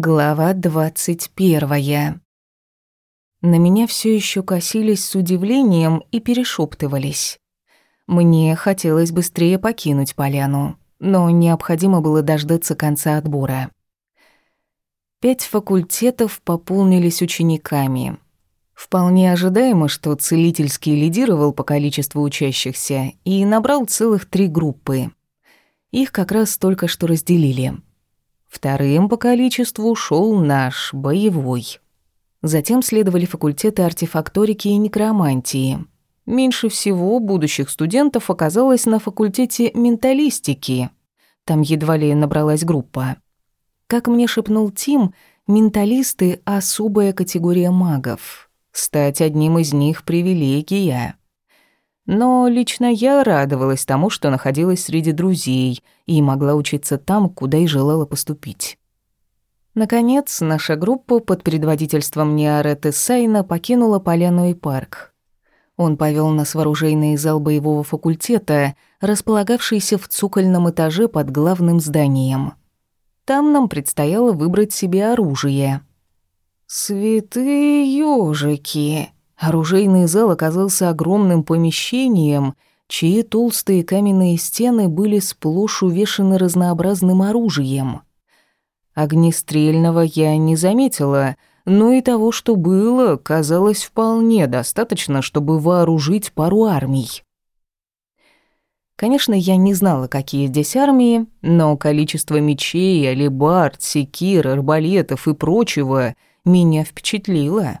Глава двадцать первая. На меня все еще косились с удивлением и перешептывались. Мне хотелось быстрее покинуть поляну, но необходимо было дождаться конца отбора. Пять факультетов пополнились учениками. Вполне ожидаемо, что целительский лидировал по количеству учащихся и набрал целых три группы. Их как раз только что разделили — Вторым по количеству шел наш, боевой. Затем следовали факультеты артефакторики и некромантии. Меньше всего будущих студентов оказалось на факультете менталистики. Там едва ли набралась группа. Как мне шепнул Тим, менталисты — особая категория магов. Стать одним из них — привилегия. Но лично я радовалась тому, что находилась среди друзей и могла учиться там, куда и желала поступить. Наконец, наша группа под предводительством Ниареты Сайна покинула поляну и парк. Он повел нас в оружейный зал боевого факультета, располагавшийся в цокольном этаже под главным зданием. Там нам предстояло выбрать себе оружие. «Святые ёжики!» Оружейный зал оказался огромным помещением, чьи толстые каменные стены были сплошь увешаны разнообразным оружием. Огнестрельного я не заметила, но и того, что было, казалось вполне достаточно, чтобы вооружить пару армий. Конечно, я не знала, какие здесь армии, но количество мечей, алебард, секир, арбалетов и прочего меня впечатлило.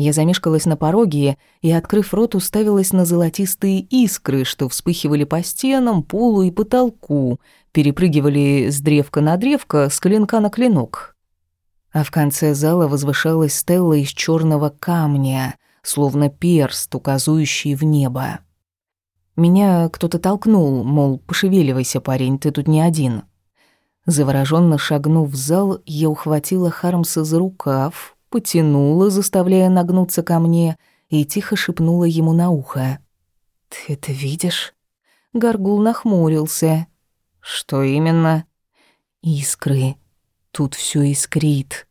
Я замешкалась на пороге и, открыв рот, уставилась на золотистые искры, что вспыхивали по стенам, полу и потолку, перепрыгивали с древка на древко, с клинка на клинок. А в конце зала возвышалась стелла из черного камня, словно перст, указующий в небо. Меня кто-то толкнул, мол, пошевеливайся, парень, ты тут не один. Завороженно шагнув в зал, я ухватила Хармса за рукав, потянула, заставляя нагнуться ко мне, и тихо шепнула ему на ухо. «Ты это видишь?» Горгул нахмурился. «Что именно?» «Искры. Тут все искрит».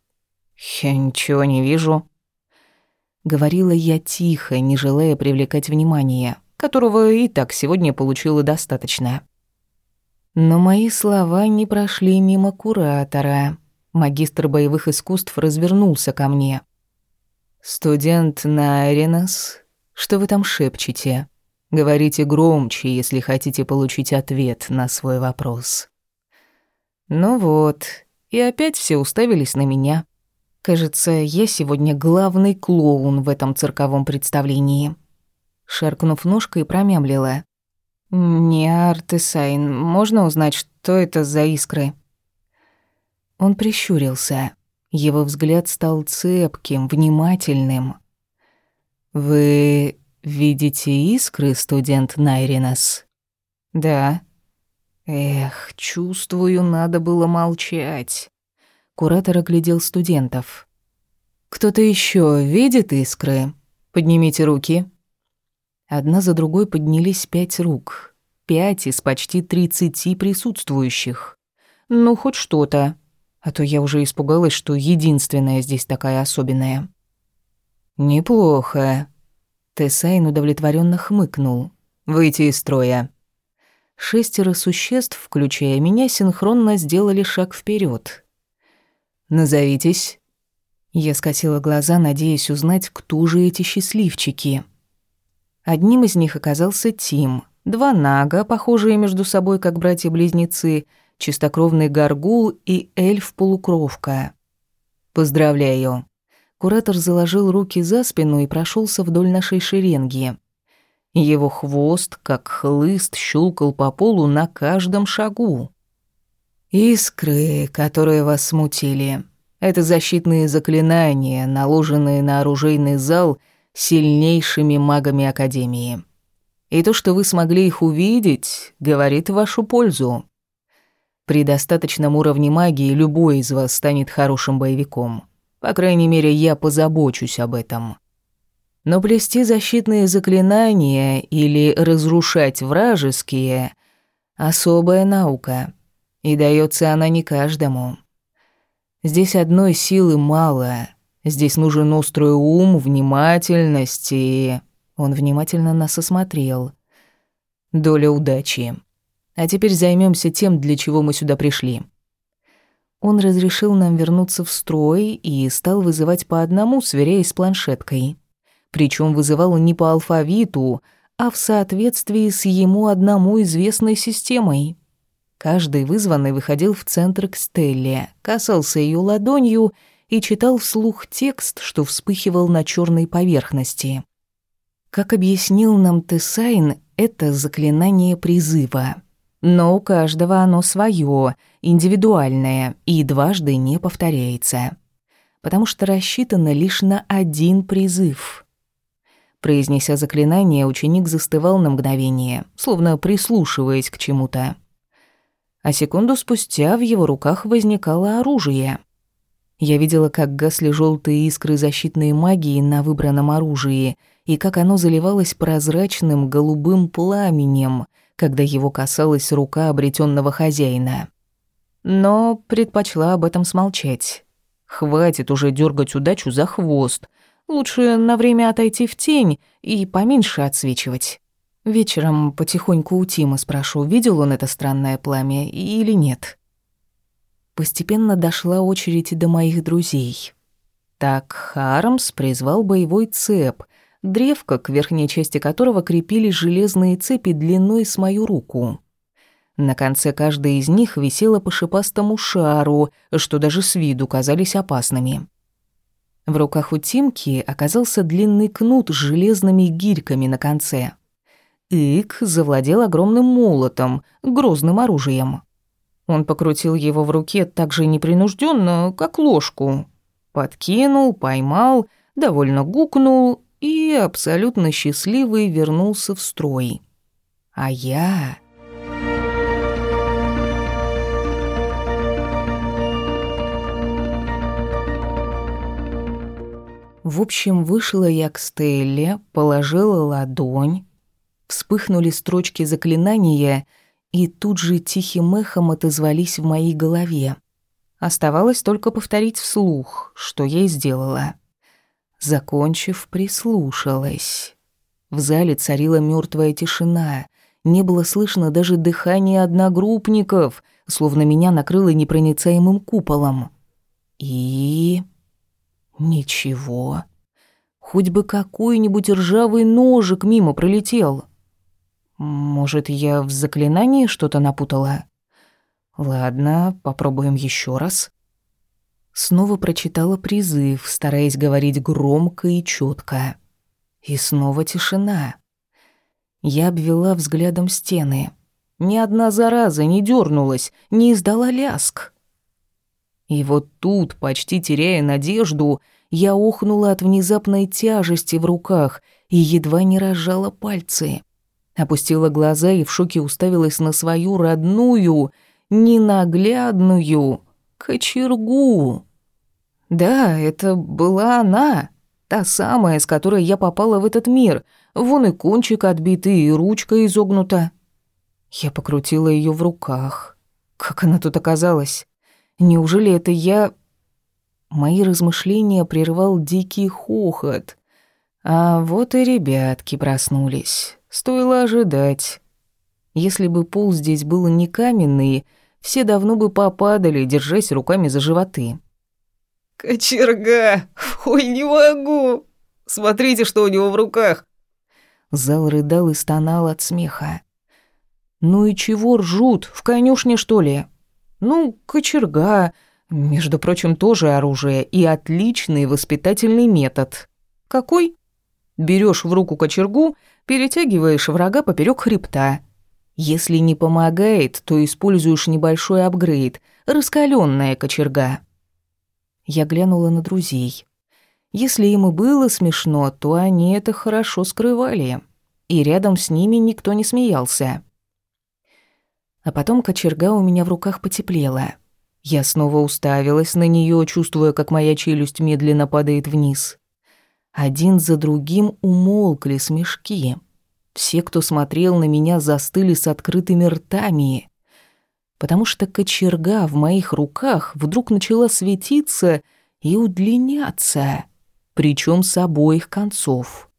«Я ничего не вижу». Говорила я тихо, не желая привлекать внимание, которого и так сегодня получила достаточно. Но мои слова не прошли мимо куратора. Магистр боевых искусств развернулся ко мне. «Студент Найренас, что вы там шепчете? Говорите громче, если хотите получить ответ на свой вопрос». Ну вот, и опять все уставились на меня. Кажется, я сегодня главный клоун в этом цирковом представлении. Шаркнув ножкой, промямлила. «Не Артесайн, можно узнать, что это за искры?» Он прищурился. Его взгляд стал цепким, внимательным. «Вы видите искры, студент Найринас?» «Да». «Эх, чувствую, надо было молчать». Куратор оглядел студентов. «Кто-то еще видит искры? Поднимите руки». Одна за другой поднялись пять рук. Пять из почти тридцати присутствующих. Ну, хоть что-то а то я уже испугалась, что единственная здесь такая особенная. «Неплохо». Тесайн удовлетворенно хмыкнул. «Выйти из строя». Шестеро существ, включая меня, синхронно сделали шаг вперед. «Назовитесь». Я скосила глаза, надеясь узнать, кто же эти счастливчики. Одним из них оказался Тим. Два нага, похожие между собой как братья-близнецы — чистокровный горгул и эльф-полукровка. Поздравляю. Куратор заложил руки за спину и прошелся вдоль нашей шеренги. Его хвост, как хлыст, щелкал по полу на каждом шагу. «Искры, которые вас смутили, это защитные заклинания, наложенные на оружейный зал сильнейшими магами Академии. И то, что вы смогли их увидеть, говорит в вашу пользу. При достаточном уровне магии любой из вас станет хорошим боевиком. По крайней мере, я позабочусь об этом. Но плести защитные заклинания или разрушать вражеские — особая наука, и дается она не каждому. Здесь одной силы мало. Здесь нужен острый ум, внимательность и... Он внимательно нас осмотрел. Доля удачи. А теперь займемся тем, для чего мы сюда пришли. Он разрешил нам вернуться в строй и стал вызывать по одному, сверяясь с планшеткой. Причем вызывал не по алфавиту, а в соответствии с ему одному известной системой. Каждый вызванный выходил в центр к Стелле, касался ее ладонью и читал вслух текст, что вспыхивал на черной поверхности. Как объяснил нам Тесайн, это заклинание призыва. Но у каждого оно свое, индивидуальное и дважды не повторяется. Потому что рассчитано лишь на один призыв. Произнеся заклинание, ученик застывал на мгновение, словно прислушиваясь к чему-то. А секунду спустя в его руках возникало оружие. Я видела, как гасли желтые искры защитной магии на выбранном оружии и как оно заливалось прозрачным голубым пламенем — когда его касалась рука обретенного хозяина. Но предпочла об этом смолчать. Хватит уже дергать удачу за хвост. Лучше на время отойти в тень и поменьше отсвечивать. Вечером потихоньку у Тима спрошу, видел он это странное пламя или нет. Постепенно дошла очередь до моих друзей. Так Хармс призвал боевой цеп — древко, к верхней части которого крепились железные цепи длиной с мою руку. На конце каждой из них висело по шипастому шару, что даже с виду казались опасными. В руках у Тимки оказался длинный кнут с железными гирьками на конце. Ик завладел огромным молотом, грозным оружием. Он покрутил его в руке так же непринужденно, как ложку. Подкинул, поймал, довольно гукнул и абсолютно счастливый вернулся в строй. А я... В общем, вышла я к Стелле, положила ладонь, вспыхнули строчки заклинания и тут же тихим эхом отозвались в моей голове. Оставалось только повторить вслух, что я и сделала. Закончив, прислушалась. В зале царила мертвая тишина. Не было слышно даже дыхания одногруппников, словно меня накрыло непроницаемым куполом. И... ничего. Хоть бы какой-нибудь ржавый ножик мимо пролетел. Может, я в заклинании что-то напутала? Ладно, попробуем еще раз. Снова прочитала призыв, стараясь говорить громко и четко. И снова тишина. Я обвела взглядом стены. Ни одна зараза не дернулась, не издала ляск. И вот тут, почти теряя надежду, я охнула от внезапной тяжести в руках и едва не разжала пальцы. Опустила глаза и в шоке уставилась на свою родную, ненаглядную кочергу. Да, это была она, та самая, с которой я попала в этот мир. Вон и кончик отбитый, и ручка изогнута. Я покрутила ее в руках. Как она тут оказалась? Неужели это я... Мои размышления прервал дикий хохот. А вот и ребятки проснулись. Стоило ожидать. Если бы пол здесь был не каменный, все давно бы попадали, держась руками за животы. «Кочерга! Ой, не могу! Смотрите, что у него в руках!» Зал рыдал и стонал от смеха. «Ну и чего ржут? В конюшне, что ли?» «Ну, кочерга, между прочим, тоже оружие и отличный воспитательный метод. Какой? Берешь в руку кочергу, перетягиваешь врага поперек хребта. Если не помогает, то используешь небольшой апгрейд — раскаленная кочерга. Я глянула на друзей. Если им и было смешно, то они это хорошо скрывали. И рядом с ними никто не смеялся. А потом кочерга у меня в руках потеплела. Я снова уставилась на нее, чувствуя, как моя челюсть медленно падает вниз. Один за другим умолкли смешки. Все, кто смотрел на меня, застыли с открытыми ртами. Потому что кочерга в моих руках вдруг начала светиться и удлиняться, причем с обоих концов.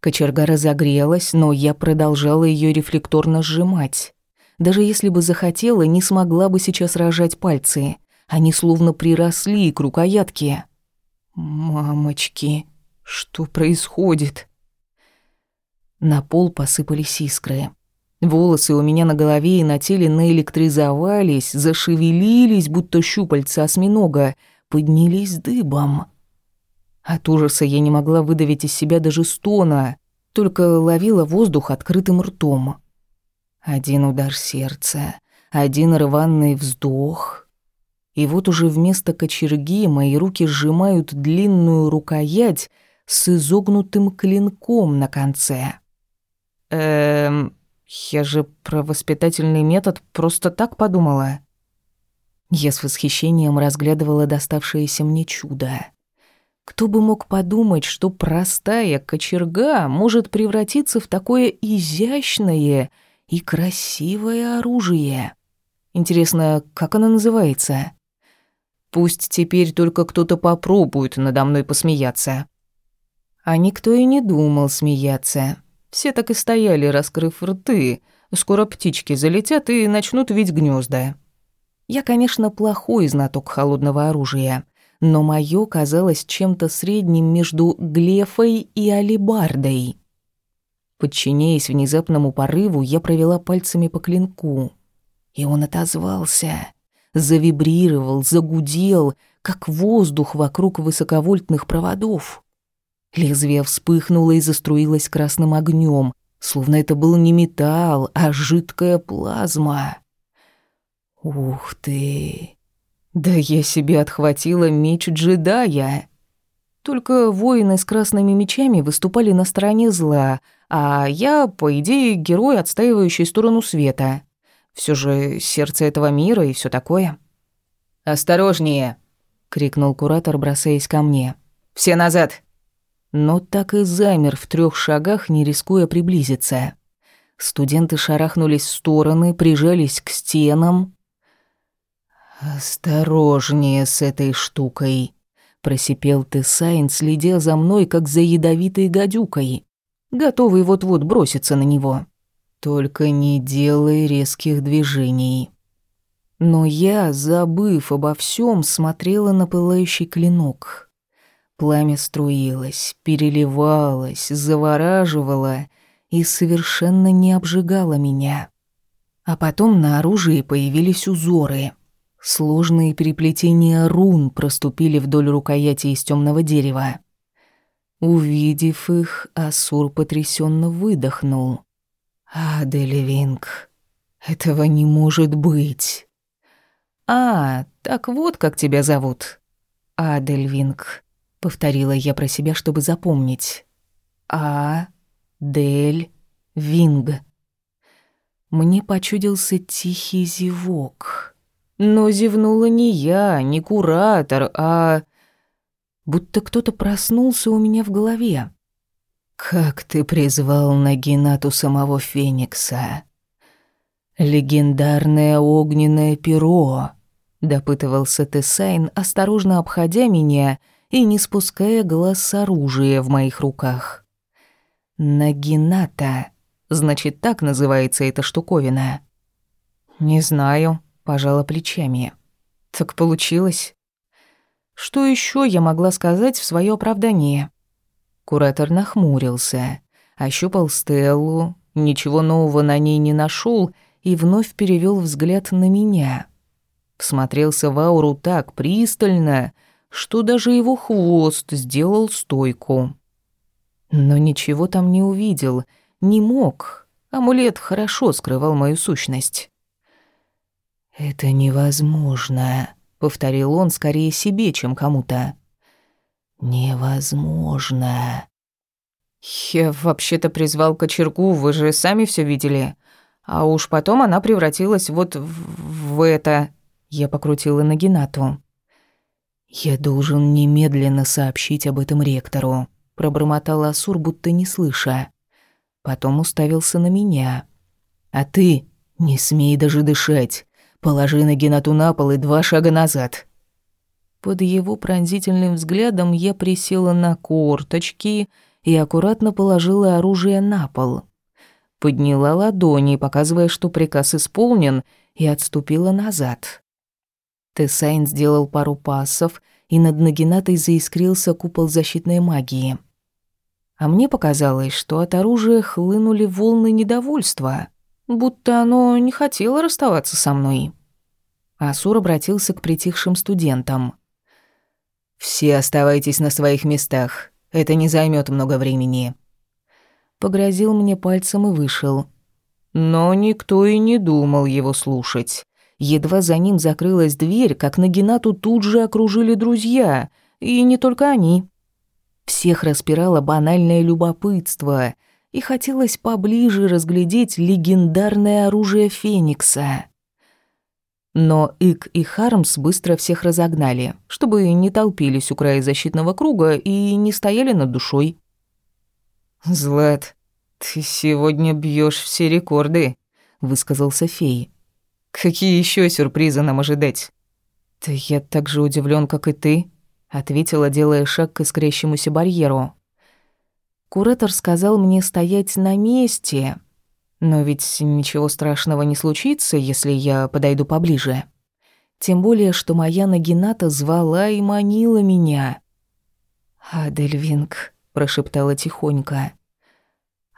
Кочерга разогрелась, но я продолжала ее рефлекторно сжимать. Даже если бы захотела, не смогла бы сейчас рожать пальцы. Они словно приросли к рукоятке. «Мамочки, что происходит?» На пол посыпались искры. Волосы у меня на голове и на теле наэлектризовались, зашевелились, будто щупальца осьминога, поднялись дыбом. От ужаса я не могла выдавить из себя даже стона, только ловила воздух открытым ртом. Один удар сердца, один рваный вздох. И вот уже вместо кочерги мои руки сжимают длинную рукоять с изогнутым клинком на конце. Эм, я же про воспитательный метод просто так подумала. Я с восхищением разглядывала доставшееся мне чудо. Кто бы мог подумать, что простая кочерга может превратиться в такое изящное и красивое оружие. Интересно, как оно называется? Пусть теперь только кто-то попробует надо мной посмеяться. А никто и не думал смеяться. Все так и стояли, раскрыв рты. Скоро птички залетят и начнут вить гнезда. Я, конечно, плохой знаток холодного оружия, но моё казалось чем-то средним между глефой и алебардой. Подчиняясь внезапному порыву, я провела пальцами по клинку. И он отозвался, завибрировал, загудел, как воздух вокруг высоковольтных проводов. Лезвие вспыхнуло и заструилось красным огнем, словно это был не металл, а жидкая плазма. Ух ты! Да я себе отхватила меч джедая. Только воины с красными мечами выступали на стороне зла, а я, по идее, герой, отстаивающий сторону света. Все же сердце этого мира и все такое. «Осторожнее!» — крикнул куратор, бросаясь ко мне. «Все назад!» Но так и замер в трех шагах, не рискуя приблизиться. Студенты шарахнулись в стороны, прижались к стенам. «Осторожнее с этой штукой», — просипел Тесайн, следя за мной, как за ядовитой гадюкой, готовый вот-вот броситься на него. «Только не делай резких движений». Но я, забыв обо всем, смотрела на пылающий клинок — Пламя струилось, переливалось, завораживало и совершенно не обжигало меня. А потом на оружии появились узоры. Сложные переплетения рун проступили вдоль рукояти из темного дерева. Увидев их, Асур потрясенно выдохнул. «Адельвинг, этого не может быть!» «А, так вот как тебя зовут. Адельвинг повторила я про себя, чтобы запомнить. А Дель Винг. Мне почудился тихий зевок. Но зевнула не я, не куратор, а будто кто-то проснулся у меня в голове. Как ты призвал Нагинату самого Феникса? Легендарное огненное перо, допытывался Тесайн, осторожно обходя меня и не спуская глаз с оружия в моих руках. Нагината. Значит, так называется эта штуковина. Не знаю, пожала плечами. Так получилось. Что еще я могла сказать в свое оправдание? Куратор нахмурился, ощупал Стеллу, ничего нового на ней не нашел и вновь перевел взгляд на меня. Всмотрелся в ауру так пристально, что даже его хвост сделал стойку. Но ничего там не увидел, не мог. Амулет хорошо скрывал мою сущность. «Это невозможно», — повторил он скорее себе, чем кому-то. «Невозможно». «Я вообще-то призвал кочергу, вы же сами все видели. А уж потом она превратилась вот в, в это...» Я покрутила Нагинату. «Я должен немедленно сообщить об этом ректору», — пробормотал Асур, будто не слыша. Потом уставился на меня. «А ты не смей даже дышать. Положи Нагинату на пол и два шага назад». Под его пронзительным взглядом я присела на корточки и аккуратно положила оружие на пол. Подняла ладони, показывая, что приказ исполнен, и отступила назад. Тесайн сделал пару пассов, и над Нагинатой заискрился купол защитной магии. А мне показалось, что от оружия хлынули волны недовольства, будто оно не хотело расставаться со мной. Асур обратился к притихшим студентам. «Все оставайтесь на своих местах. Это не займет много времени». Погрозил мне пальцем и вышел. Но никто и не думал его слушать. Едва за ним закрылась дверь, как Нагинату тут же окружили друзья, и не только они. Всех распирало банальное любопытство, и хотелось поближе разглядеть легендарное оружие Феникса. Но Ик и Хармс быстро всех разогнали, чтобы не толпились у края защитного круга и не стояли над душой. «Злат, ты сегодня бьешь все рекорды», — высказался фей. Какие еще сюрпризы нам ожидать? Да я так же удивлен, как и ты, ответила, делая шаг к искрящемуся барьеру. Куратор сказал мне стоять на месте, но ведь ничего страшного не случится, если я подойду поближе. Тем более, что моя Нагината звала и манила меня. «Адельвинг», — прошептала тихонько.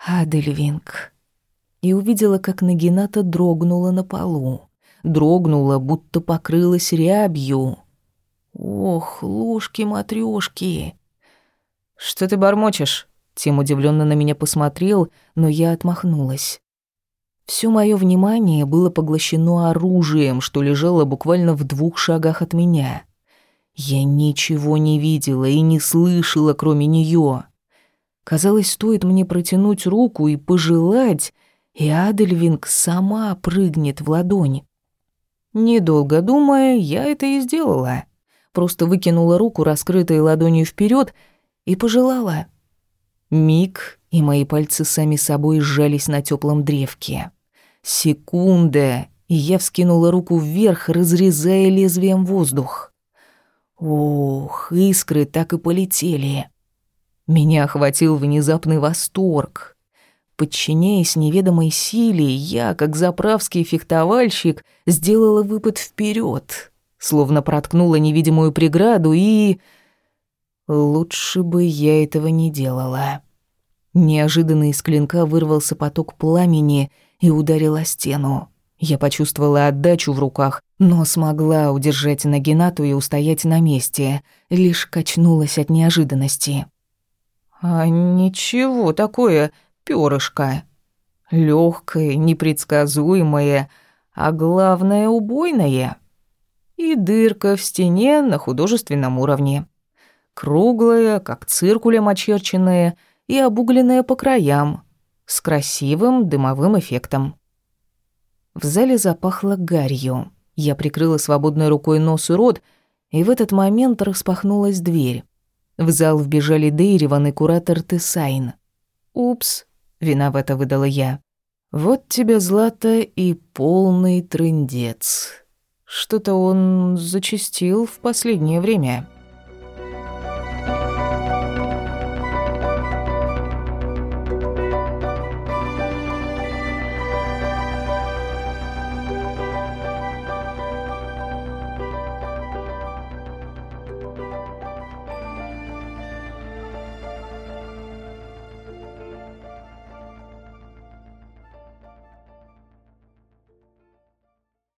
«Адельвинг» и увидела, как Нагината дрогнула на полу. Дрогнула, будто покрылась рябью. «Ох, ложки-матрёшки!» «Что ты бормочешь?» Тим удивленно на меня посмотрел, но я отмахнулась. Всё моё внимание было поглощено оружием, что лежало буквально в двух шагах от меня. Я ничего не видела и не слышала, кроме неё. Казалось, стоит мне протянуть руку и пожелать, и Адельвинг сама прыгнет в ладонь. Недолго думая, я это и сделала. Просто выкинула руку, раскрытой ладонью вперед, и пожелала. Миг, и мои пальцы сами собой сжались на теплом древке. Секунда, и я вскинула руку вверх, разрезая лезвием воздух. Ох, искры так и полетели. Меня охватил внезапный восторг. Подчиняясь неведомой силе, я, как заправский фехтовальщик, сделала выпад вперед, словно проткнула невидимую преграду и... Лучше бы я этого не делала. Неожиданно из клинка вырвался поток пламени и ударил о стену. Я почувствовала отдачу в руках, но смогла удержать Нагинату и устоять на месте, лишь качнулась от неожиданности. «А ничего такое, перышко. Легкое, непредсказуемое, а главное убойное. И дырка в стене на художественном уровне. Круглая, как циркулем очерченная, и обугленная по краям, с красивым дымовым эффектом. В зале запахло гарью. Я прикрыла свободной рукой нос и рот, и в этот момент распахнулась дверь. В зал вбежали Дейриван и куратор Тесайн. «Упс», Виновато выдала я. Вот тебе, Злата, и полный трындец. Что-то он зачастил в последнее время.